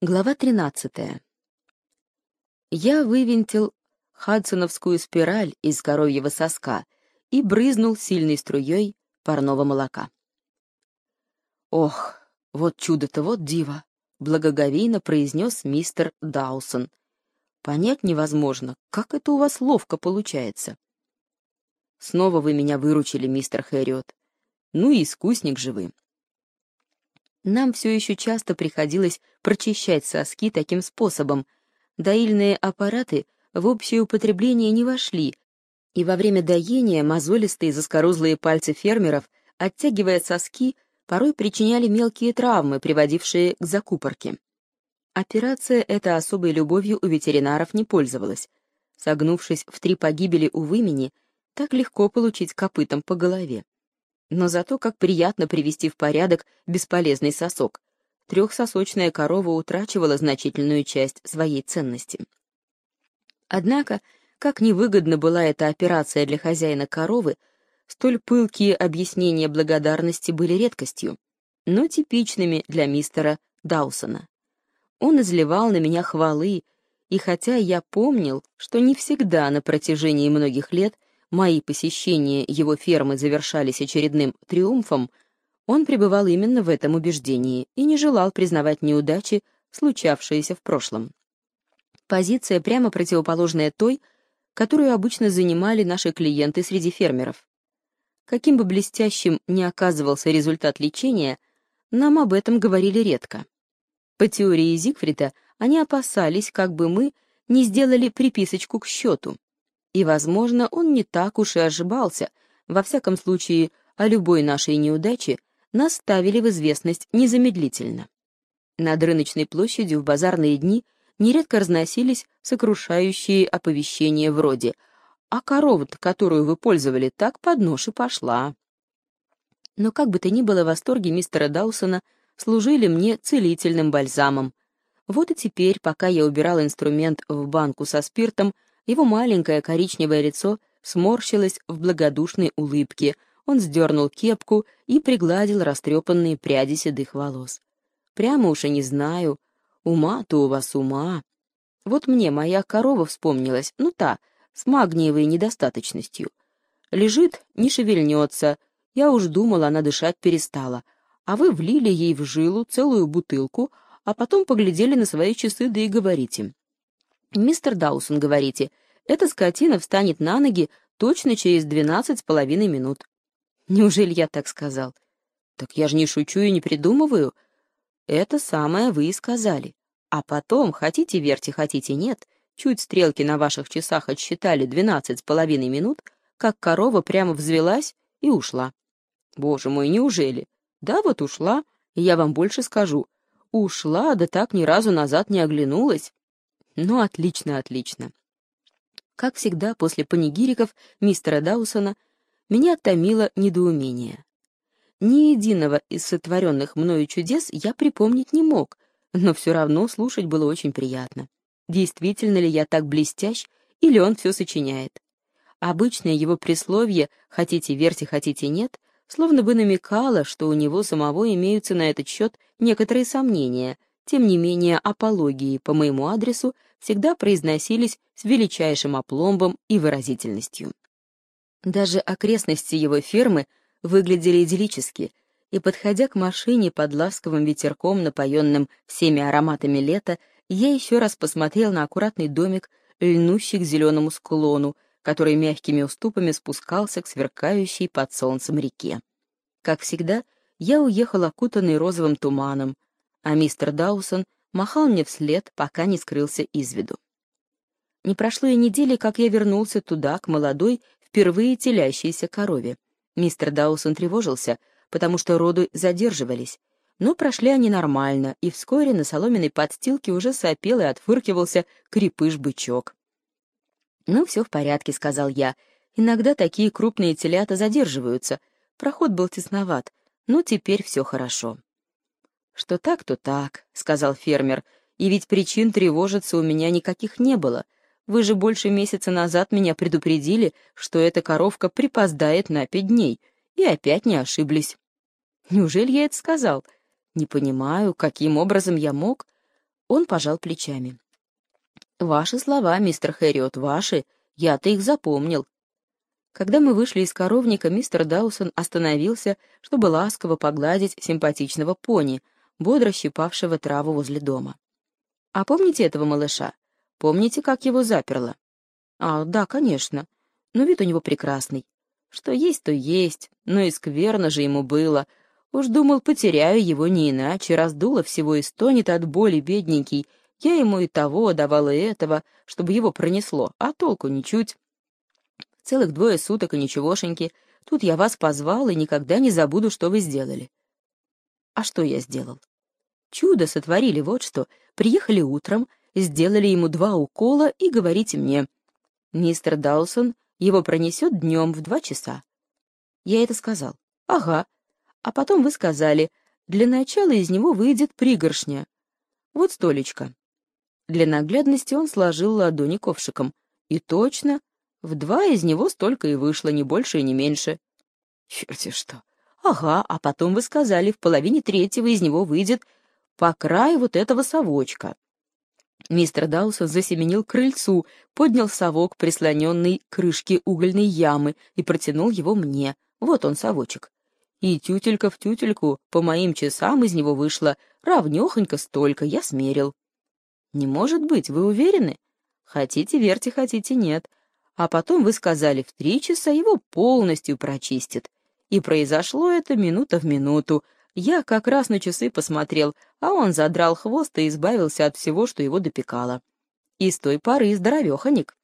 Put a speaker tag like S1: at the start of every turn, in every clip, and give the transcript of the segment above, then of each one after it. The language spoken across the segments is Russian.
S1: Глава 13. Я вывинтил хадсоновскую спираль из коровьего соска и брызнул сильной струей парного молока. «Ох, вот чудо-то, вот диво!» — благоговейно произнес мистер Даусон. «Понять невозможно, как это у вас ловко получается». «Снова вы меня выручили, мистер Хэриот. Ну и искусник же вы». Нам все еще часто приходилось прочищать соски таким способом. Доильные аппараты в общее употребление не вошли, и во время доения мозолистые заскорузлые пальцы фермеров, оттягивая соски, порой причиняли мелкие травмы, приводившие к закупорке. Операция эта особой любовью у ветеринаров не пользовалась. Согнувшись в три погибели у вымени, так легко получить копытом по голове. Но зато как приятно привести в порядок бесполезный сосок. Трехсосочная корова утрачивала значительную часть своей ценности. Однако, как невыгодна была эта операция для хозяина коровы, столь пылкие объяснения благодарности были редкостью, но типичными для мистера Даусона. Он изливал на меня хвалы, и хотя я помнил, что не всегда на протяжении многих лет мои посещения его фермы завершались очередным триумфом, он пребывал именно в этом убеждении и не желал признавать неудачи, случавшиеся в прошлом. Позиция прямо противоположная той, которую обычно занимали наши клиенты среди фермеров. Каким бы блестящим ни оказывался результат лечения, нам об этом говорили редко. По теории Зигфрида, они опасались, как бы мы не сделали приписочку к счету, и, возможно, он не так уж и ошибался. Во всяком случае, о любой нашей неудаче нас ставили в известность незамедлительно. Над рыночной площадью в базарные дни нередко разносились сокрушающие оповещения вроде «А корова которую вы пользовали, так под нож и пошла». Но как бы то ни было, восторги мистера Даусона служили мне целительным бальзамом. Вот и теперь, пока я убирал инструмент в банку со спиртом, его маленькое коричневое лицо сморщилось в благодушной улыбке. Он сдернул кепку и пригладил растрепанные пряди седых волос. Прямо уж и не знаю. Ума-то у вас ума. Вот мне моя корова вспомнилась, ну та, с магниевой недостаточностью. Лежит, не шевельнется. Я уж думала, она дышать перестала. А вы влили ей в жилу целую бутылку, а потом поглядели на свои часы, да и говорите. «Мистер Даусон, говорите, эта скотина встанет на ноги точно через двенадцать с половиной минут». «Неужели я так сказал?» «Так я же не шучу и не придумываю». «Это самое вы и сказали. А потом, хотите верьте, хотите нет, чуть стрелки на ваших часах отсчитали двенадцать с половиной минут, как корова прямо взвелась и ушла. Боже мой, неужели? Да вот ушла, и я вам больше скажу. Ушла, да так ни разу назад не оглянулась. Ну, отлично, отлично. Как всегда, после панигириков мистера Даусона меня томило недоумение. Ни единого из сотворенных мною чудес я припомнить не мог, но все равно слушать было очень приятно. Действительно ли я так блестящ, или он все сочиняет? Обычное его присловие «хотите верьте, хотите нет» словно бы намекало, что у него самого имеются на этот счет некоторые сомнения, тем не менее апологии по моему адресу всегда произносились с величайшим опломбом и выразительностью. Даже окрестности его фермы выглядели идиллически, и, подходя к машине под ласковым ветерком, напоенным всеми ароматами лета, я еще раз посмотрел на аккуратный домик, льнущий к зеленому склону, который мягкими уступами спускался к сверкающей под солнцем реке. Как всегда, я уехал окутанный розовым туманом, а мистер Даусон махал мне вслед, пока не скрылся из виду. Не прошло и недели, как я вернулся туда, к молодой, впервые телящейся корове. Мистер Даусон тревожился, потому что роды задерживались, но прошли они нормально, и вскоре на соломенной подстилке уже сопел и отфыркивался крепыш-бычок. «Ну, все в порядке», — сказал я. «Иногда такие крупные телята задерживаются. Проход был тесноват, но теперь все хорошо». «Что так, то так», — сказал фермер, «и ведь причин тревожиться у меня никаких не было. Вы же больше месяца назад меня предупредили, что эта коровка припоздает на пять дней, и опять не ошиблись». «Неужели я это сказал?» «Не понимаю, каким образом я мог?» Он пожал плечами. «Ваши слова, мистер Хэриот, ваши. Я-то их запомнил». Когда мы вышли из коровника, мистер Даусон остановился, чтобы ласково погладить симпатичного пони, бодро щипавшего траву возле дома. «А помните этого малыша? Помните, как его заперло?» «А, да, конечно. Но вид у него прекрасный. Что есть, то есть, но и скверно же ему было. Уж думал, потеряю его не иначе, раздуло всего и стонет от боли, бедненький. Я ему и того давала и этого, чтобы его пронесло, а толку ничуть. Целых двое суток и ничегошеньки. Тут я вас позвал и никогда не забуду, что вы сделали. А что я сделал? Чудо сотворили вот что. Приехали утром, сделали ему два укола и говорите мне, мистер Даусон его пронесет днем в два часа. Я это сказал. Ага. А потом вы сказали, для начала из него выйдет пригоршня. Вот столечко. Для наглядности он сложил ладони ковшиком. И точно, в два из него столько и вышло, не больше и не меньше. Черти что. Ага, а потом вы сказали, в половине третьего из него выйдет по краю вот этого совочка. Мистер Даусон засеменил крыльцу, поднял совок, прислоненный к крышке угольной ямы, и протянул его мне. Вот он, совочек. И тютелька в тютельку, по моим часам из него вышло равнёхонько столько, я смерил. Не может быть, вы уверены? Хотите, верьте, хотите, нет. А потом вы сказали, в три часа его полностью прочистит. И произошло это минута в минуту, я как раз на часы посмотрел, а он задрал хвост и избавился от всего, что его допекало. И с той поры здоровеханик.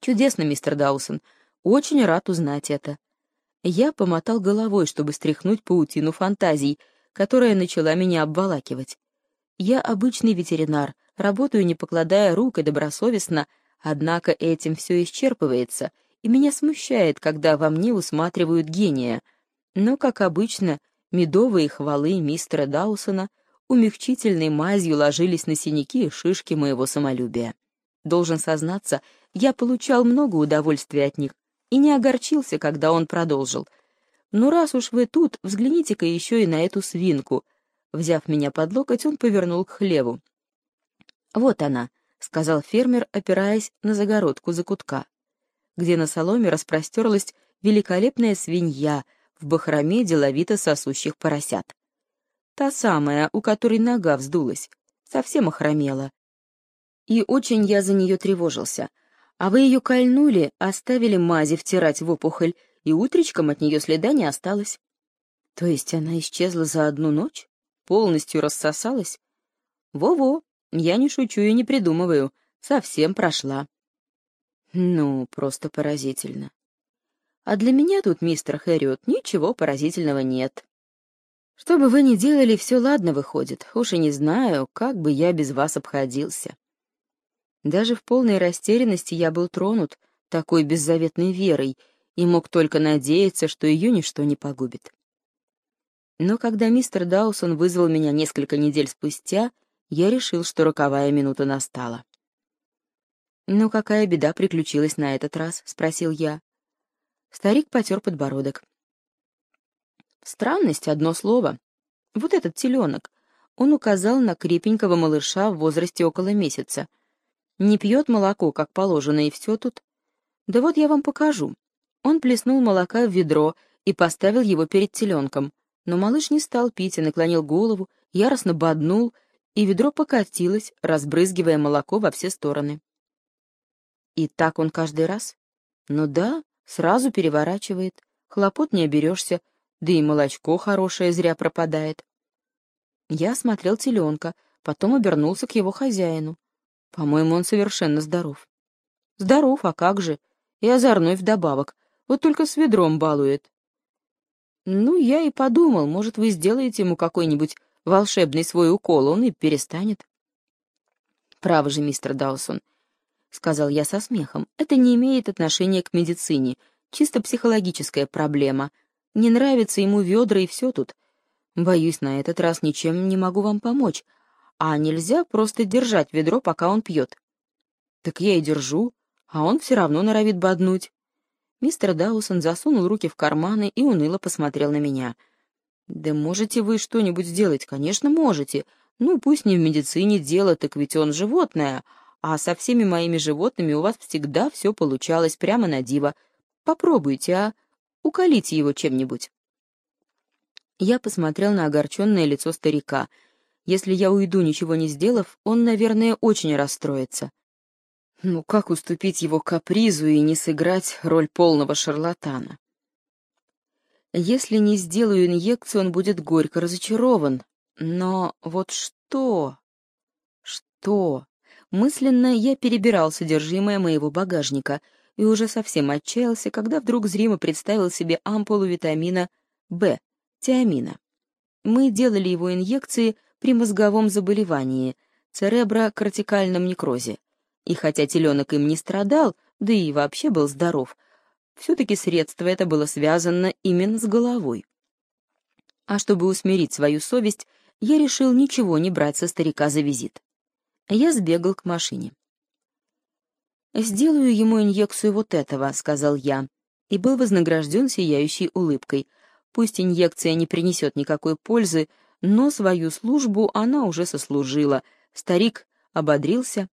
S1: Чудесно, мистер Даусон. Очень рад узнать это. Я помотал головой, чтобы стряхнуть паутину фантазий, которая начала меня обволакивать. Я обычный ветеринар, работаю не покладая рук и добросовестно, однако этим все исчерпывается, и меня смущает, когда во мне усматривают гения. Но, как обычно, Медовые хвалы мистера Даусона умягчительной мазью ложились на синяки и шишки моего самолюбия. Должен сознаться, я получал много удовольствия от них и не огорчился, когда он продолжил. «Ну, раз уж вы тут, взгляните-ка еще и на эту свинку». Взяв меня под локоть, он повернул к хлеву. «Вот она», — сказал фермер, опираясь на загородку закутка, где на соломе распростерлась великолепная свинья в бахроме деловито сосущих поросят. Та самая, у которой нога вздулась, совсем охромела. И очень я за нее тревожился. А вы ее кольнули, оставили мази втирать в опухоль, и утречком от нее следа не осталось. То есть она исчезла за одну ночь? Полностью рассосалась? Во-во, я не шучу и не придумываю, совсем прошла. Ну, просто поразительно. А для меня тут, мистер Хэриот, ничего поразительного нет. Что бы вы ни делали, все ладно выходит. Уж и не знаю, как бы я без вас обходился. Даже в полной растерянности я был тронут такой беззаветной верой и мог только надеяться, что ее ничто не погубит. Но когда мистер Даусон вызвал меня несколько недель спустя, я решил, что роковая минута настала. «Ну, какая беда приключилась на этот раз?» — спросил я. Старик потер подбородок. Странность — одно слово. Вот этот теленок. Он указал на крепенького малыша в возрасте около месяца. Не пьет молоко, как положено, и все тут. Да вот я вам покажу. Он плеснул молока в ведро и поставил его перед теленком. Но малыш не стал пить и наклонил голову, яростно боднул, и ведро покатилось, разбрызгивая молоко во все стороны. И так он каждый раз? Ну да, Сразу переворачивает, хлопот не оберешься, да и молочко хорошее зря пропадает. Я смотрел теленка, потом обернулся к его хозяину. По-моему, он совершенно здоров. Здоров, а как же? И озорной вдобавок, вот только с ведром балует. Ну, я и подумал, может, вы сделаете ему какой-нибудь волшебный свой укол, он и перестанет. Право же, мистер Даусон, — сказал я со смехом. «Это не имеет отношения к медицине. Чисто психологическая проблема. Не нравится ему ведра и все тут. Боюсь, на этот раз ничем не могу вам помочь. А нельзя просто держать ведро, пока он пьет». «Так я и держу, а он все равно норовит боднуть». Мистер Даусон засунул руки в карманы и уныло посмотрел на меня. «Да можете вы что-нибудь сделать? Конечно, можете. Ну, пусть не в медицине дело, так ведь он животное, а со всеми моими животными у вас всегда все получалось прямо на диво. Попробуйте, а? Уколите его чем-нибудь». Я посмотрел на огорченное лицо старика. Если я уйду, ничего не сделав, он, наверное, очень расстроится. Ну как уступить его капризу и не сыграть роль полного шарлатана? Если не сделаю инъекцию, он будет горько разочарован. Но вот что? Что? Мысленно я перебирал содержимое моего багажника и уже совсем отчаялся, когда вдруг зримо представил себе ампулу витамина В, тиамина. Мы делали его инъекции при мозговом заболевании, цереброкортикальном некрозе. И хотя теленок им не страдал, да и вообще был здоров, все-таки средство это было связано именно с головой. А чтобы усмирить свою совесть, я решил ничего не брать со старика за визит. Я сбегал к машине. «Сделаю ему инъекцию вот этого», — сказал я, и был вознагражден сияющей улыбкой. Пусть инъекция не принесет никакой пользы, но свою службу она уже сослужила. Старик ободрился,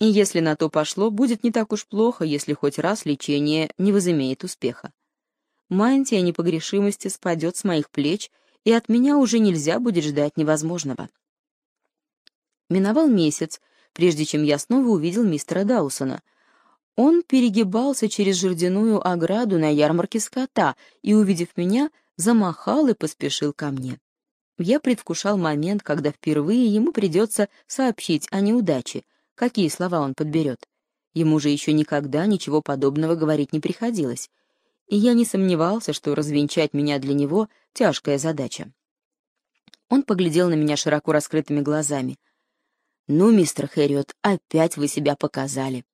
S1: и если на то пошло, будет не так уж плохо, если хоть раз лечение не возымеет успеха. Мантия непогрешимости спадет с моих плеч, и от меня уже нельзя будет ждать невозможного. Миновал месяц, прежде чем я снова увидел мистера Даусона. Он перегибался через жердяную ограду на ярмарке скота и, увидев меня, замахал и поспешил ко мне. Я предвкушал момент, когда впервые ему придется сообщить о неудаче, какие слова он подберет. Ему же еще никогда ничего подобного говорить не приходилось, и я не сомневался, что развенчать меня для него — тяжкая задача. Он поглядел на меня широко раскрытыми глазами. «Ну, мистер Хэриот, опять вы себя показали».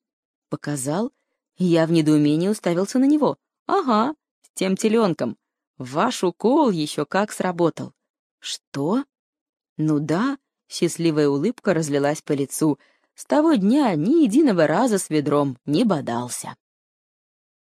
S1: «Показал?» Я в недоумении уставился на него. «Ага, с тем теленком. Ваш укол еще как сработал». «Что?» «Ну да», — счастливая улыбка разлилась по лицу, с того дня ни единого раза с ведром не бодался.